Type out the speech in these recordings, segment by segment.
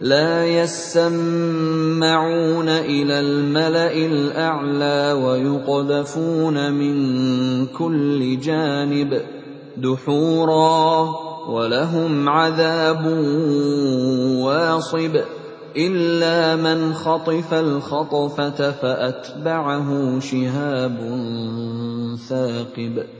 لَّا يَسَّمَّعُونَ إِلَى الْمَلَإِ الْأَعْلَىٰ وَيُقْذَفُونَ مِن كُلِّ جَانِبٍ دُحُورًا ۖ وَلَهُمْ عَذَابٌ وَاصِبٌ إِلَّا مَنْ خَطِفَ الْخَطْفَةَ فَأَتْبَعَهُ شِهَابٌ ثَاقِبٌ.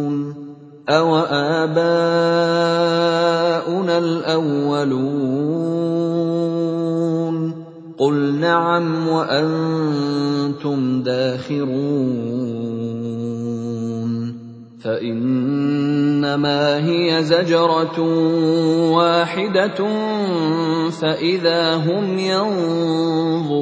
أَوَآبَاؤُنَا الْأَوَّلُونَ قُلْ نَعَمْ وَأَنتُمْ دَاخِرُونَ فَإِنَّمَا هِيَ زَجْرَةٌ وَاحِدَةٌ فَإِذَا هُمْ يَنظُرُونَ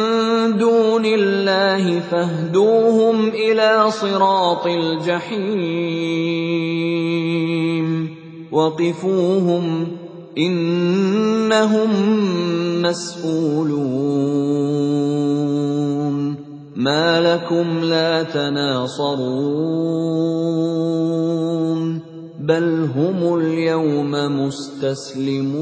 دُونِ اللَّهِ فَاهْدُوهُمْ إِلَىٰ صِرَاطِ الْجَحِيمِ. وَقِفُوهُمْ ۖ إِنَّهُم مَّسْئُولُونَ مَا لَكُمْ لَا تَنَاصَرُونَ. بَلْ هُمُ الْيَوْمَ مُسْتَسْلِمُونَ.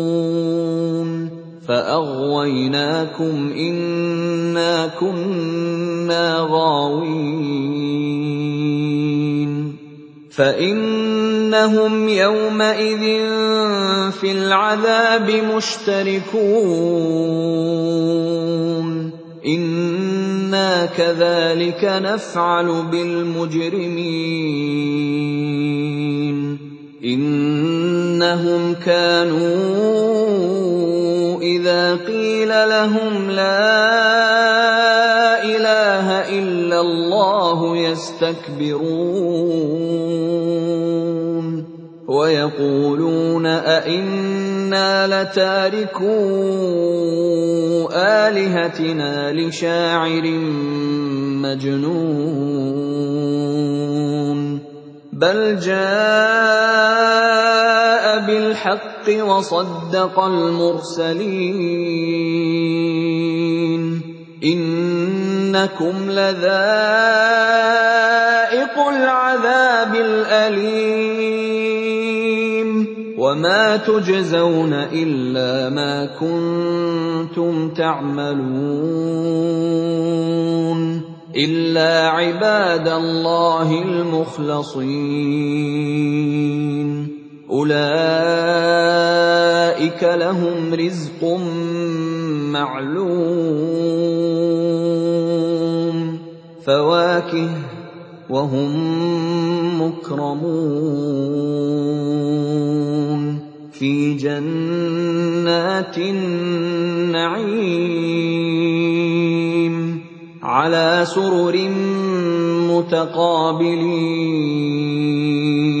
فَأَغْوَيْنَاكُمْ إِنَّا كُنَّا غَاوِينَ فَإِنَّهُمْ يَوْمَئِذٍ فِي الْعَذَابِ مُشْتَرِكُونَ إِنَّا كَذَٰلِكَ نَفْعَلُ بِالْمُجْرِمِينَ إِنَّهُمْ كَانُوا إِذَا قِيلَ لَهُمْ لَا الله يستكبرون ويقولون أئنا لتاركو آلهتنا لشاعر مجنون بل جاء بالحق وصدق المرسلين. إنكم لذائق العذاب الأليم. وما تجزون إلا ما كنتم تعملون. إلا عباد الله المخلصين. أولئك لهم رزق معلوم. فواكه وهم مكرمون. في جنات النعيم. على سرر متقابلين.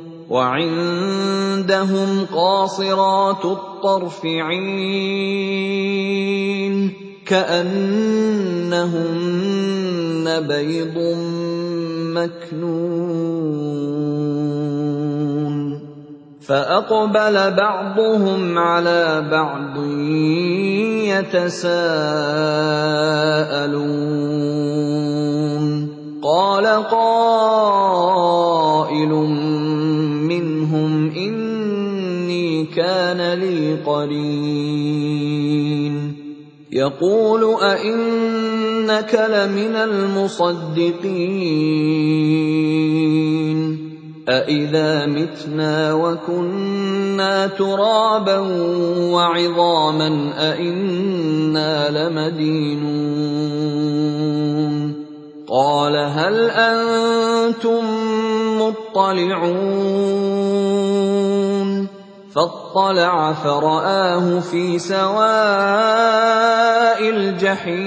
وعندهم قاصرات الطرف عين كأنهن بيض مكنون فأقبل بعضهم على بعض يتساءلون قال قائل كان لي قرين. يقول أئنك لمن المصدقين. أإذا متنا وكنا ترابا وعظاما أإنا لمدينون. قال هل أنتم مطلعون؟ فاطلع فرآه في سواء الجحيم.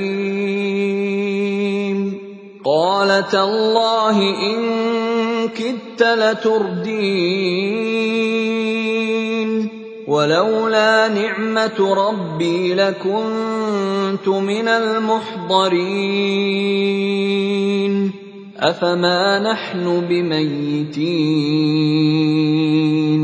قال تالله إن كدت لتردين. ولولا نعمة ربي لكنت من المحضرين. أفما نحن بميتين؟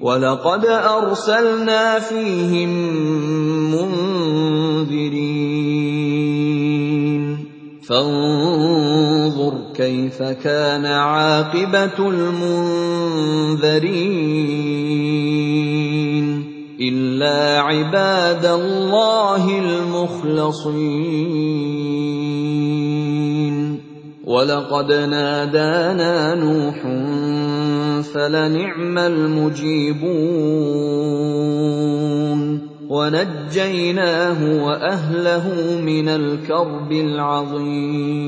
وَلَقَدْ أَرْسَلْنَا فِيهِم مُّنذِرِينَ فَانظُرْ كَيْفَ كَانَ عَاقِبَةُ الْمُنذَرِينَ إِلَّا عِبَادَ اللَّهِ الْمُخْلَصِينَ وَلَقَدْ نَادَانَا نُوحٌ فَلَنِعْمَ الْمُجِيبُونَ وَنَجَّيْنَاهُ وَأَهْلَهُ مِنَ الْكَرْبِ الْعَظِيمِ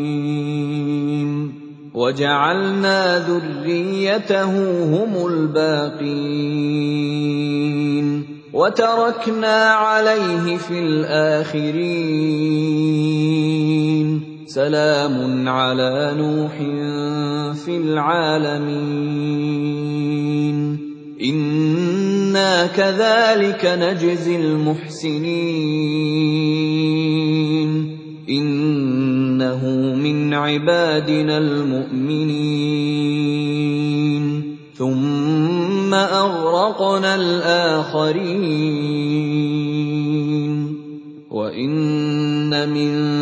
وَجَعَلْنَا ذُرِّيَّتَهُ هُمُ الْبَاقِينَ وَتَرَكْنَا عَلَيْهِ فِي الْآخِرِينَ سَلَامٌ عَلَىٰ نُوحٍ فِي الْعَالَمِينَ. إِنَّا كَذَٰلِكَ نَجْزِي الْمُحْسِنِينَ. إِنَّهُ مِنْ عِبَادِنَا الْمُؤْمِنِينَ. ثُمَّ أَغْرَقْنَا الْآخَرِينَ. وَإِنَّ مِن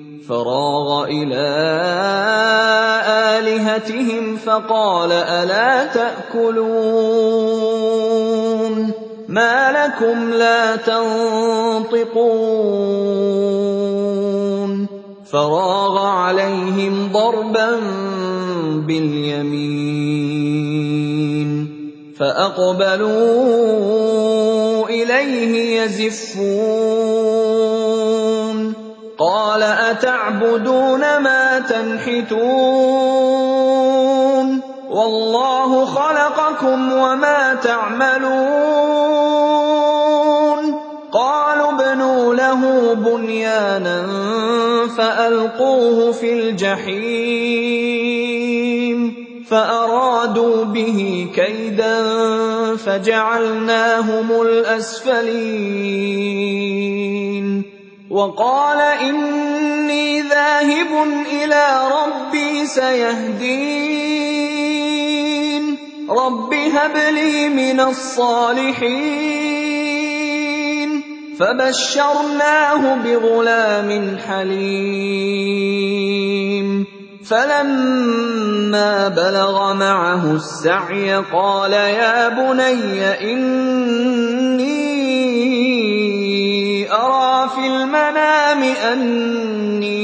فَرَاغَ إِلَىٰ آلِهَتِهِمْ فَقَالَ أَلَا تَأْكُلُونَ مَا لَكُمْ لَا تَنطِقُونَ فَرَاغَ عَلَيْهِمْ ضَرْبًا بِالْيَمِينِ فَأَقْبَلُوا إِلَيْهِ يَزِفُّونَ قَالَ أَتَعْبُدُونَ مَا تَنْحِتُونَ وَاللَّهُ خَلَقَكُمْ وَمَا تَعْمَلُونَ قَالُوا ابْنُوا لَهُ بُنْيَانًا فَأَلْقُوهُ فِي الْجَحِيمِ فَأَرَادُوا بِهِ كَيْدًا فَجَعَلْنَاهُمُ الْأَسْفَلِينَ وَقَالَ إِنِّي ذَاهِبٌ إِلَىٰ رَبِّي سَيَهْدِينِ. رَبِّ هَبْ لِي مِنَ الصَّالِحِينَ. فَبَشَّرْنَاهُ بِغُلَامٍ حَلِيمٍ. فَلَمَّا بَلَغَ مَعَهُ السَّعْيَ قَالَ يَا بُنَيَّ إِنِّي فِي الْمَنَامِ أَنِّي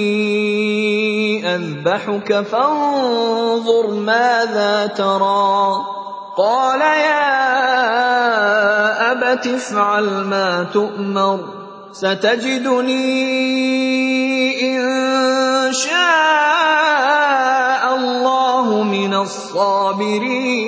أَذْبَحُكَ فَانظُرْ مَاذَا تَرَىٰ. قَالَ يَا أَبَتِ افْعَلْ مَا تُؤْمَرُ سَتَجِدُنِي إِن شَاءَ اللَّهُ مِنَ الصَّابِرِينَ.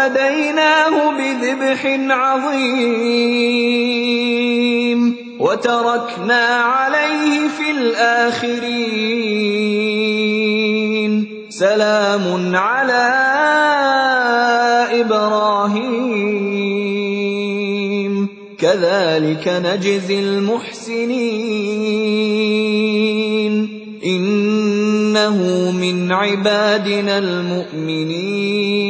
وَفَدَيْنَاهُ بِذِبْحٍ عَظِيمٍ وَتَرَكْنَا عَلَيْهِ فِي الْآخِرِينَ سَلَامٌ عَلَىٰ إِبْرَاهِيمَ كَذَٰلِكَ نَجْزِي الْمُحْسِنِينَ إِنَّهُ مِنْ عِبَادِنَا الْمُؤْمِنِينَ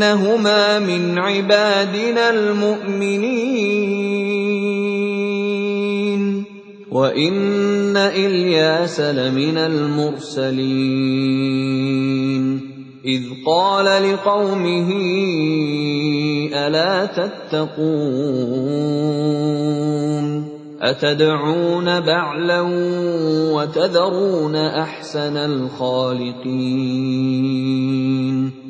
إِنَّهُمَا مِنْ عِبَادِنَا الْمُؤْمِنِينَ. وَإِنَّ إِلْيَاسَ لَمِنَ الْمُرْسَلِينَ. إِذْ قَالَ لِقَوْمِهِ أَلَا تَتَّقُونَ؟ أَتَدْعُونَ بَعْلًا وَتَذَرُونَ أَحْسَنَ الْخَالِقِينَ؟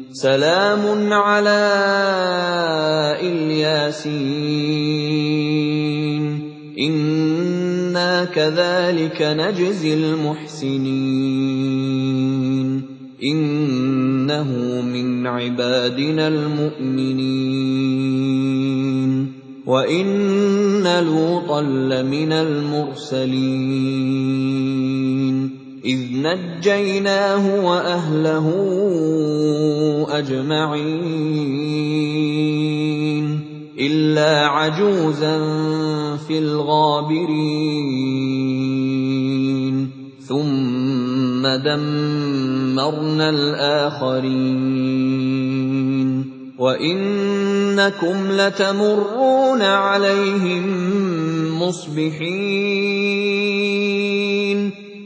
سَلَامٌ عَلَىٰ الْيَاسِينَ. إِنَّا كَذَٰلِكَ نَجْزِي الْمُحْسِنِينَ. إِنَّهُ مِنْ عِبَادِنَا الْمُؤْمِنِينَ. وَإِنَّ لُوطًا لَّمِنَ الْمُرْسَلِينَ. إِذْ نَجَّيْنَاهُ وَأَهْلَهُ أَجْمَعِينَ إِلَّا عَجُوزًا فِي الْغَابِرِينَ ثُمَّ دَمَّرْنَا الْآخَرِينَ وَإِنَّكُمْ لَتَمُرُّونَ عَلَيْهِم مُّصْبِحِينَ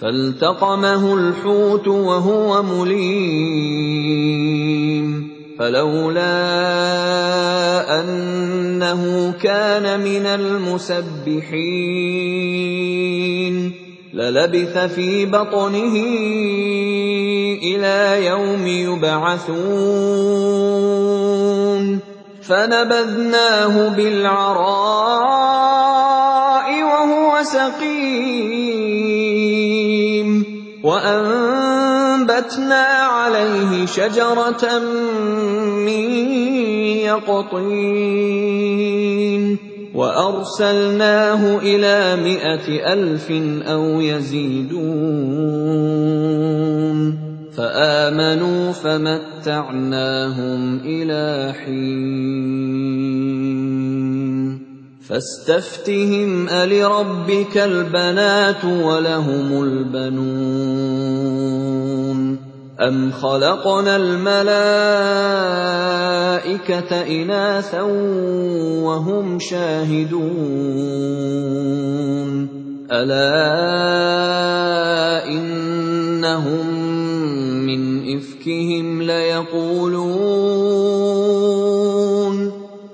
فَالْتَقَمَهُ الْحُوتُ وَهُوَ مُلِيمٌ فَلَوْلَا أَنَّهُ كَانَ مِنَ الْمُسَبِّحِينَ لَلَبِثَ فِي بَطْنِهِ إِلَىٰ يَوْمِ يُبْعَثُونَ فَنَبَذْنَاهُ بِالْعَرَاءِ وَهُوَ سَقِيمٌ وَأَنبَتْنَا عَلَيْهِ شَجَرَةً مِّن يَقْطِينٍ وَأَرْسَلْنَاهُ إِلَىٰ مِائَةِ أَلْفٍ أَوْ يَزِيدُونَ فَآمَنُوا فَمَتَّعْنَاهُمْ إِلَىٰ حِينٍ فاستفتهم ألربك البنات ولهم البنون. أم خلقنا الملائكة إناثا وهم شاهدون. ألا إنهم من إفكهم ليقولون.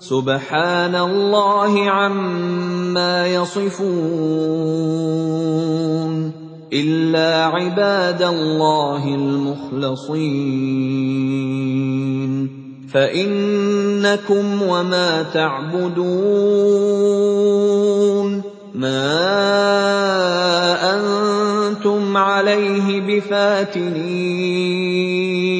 سبحان الله عما يصفون إلا عباد الله المخلصين. فإنكم وما تعبدون. ما أنتم عليه بفاتنين.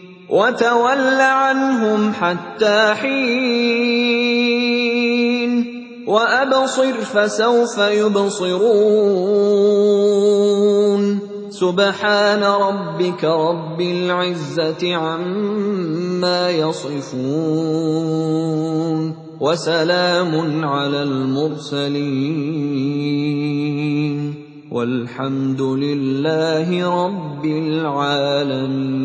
وتول عنهم حتى حين وأبصر فسوف يبصرون. سبحان ربك رب العزة عما يصفون. وسلام على المرسلين. والحمد لله رب العالمين.